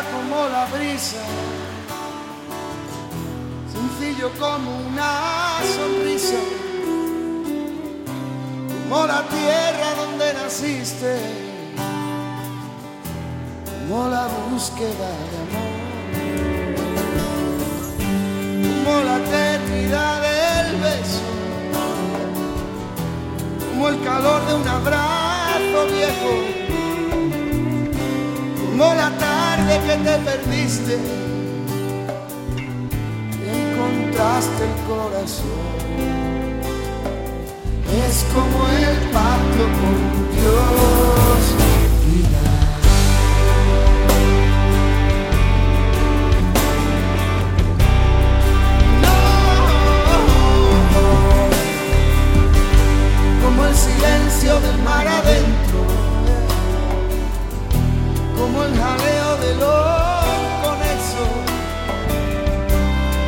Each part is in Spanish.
como la brisa, sencillo como una sonrisa, como la tierra donde naciste, como la búsqueda de amor, como la eternidad del beso, como el calor de un abrazo viejo. Como la tarde que te perdiste, encontraste el corazón. Es como el pacto con Dios. como el silencio del mar adentro como el jaleo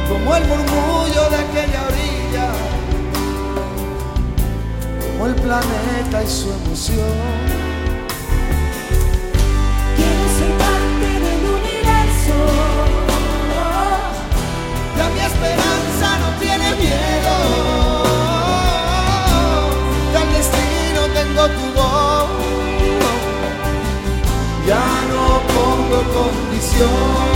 como el murmullo de aquella orilla, como el planeta y su emoción. storm.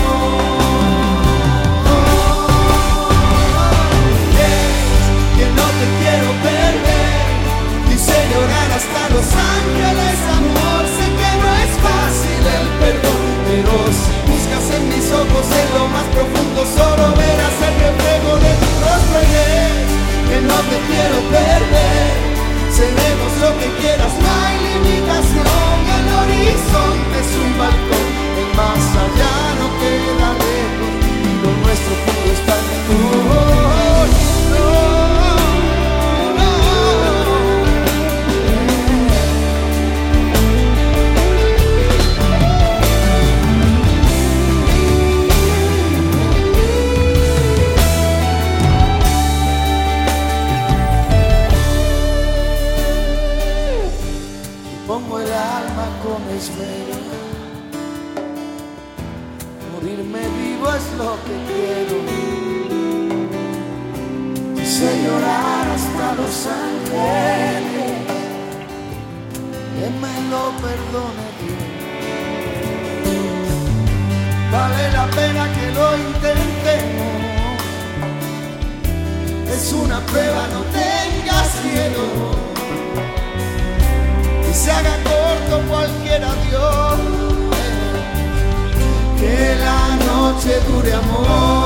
Morirme vivo es lo que quiero. Sé llorar hasta los ángeles. Que me lo perdone. Vale la pena que lo intentemos. Es una prueba, no tengas dure amor.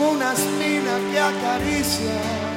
Una espina que acaricia.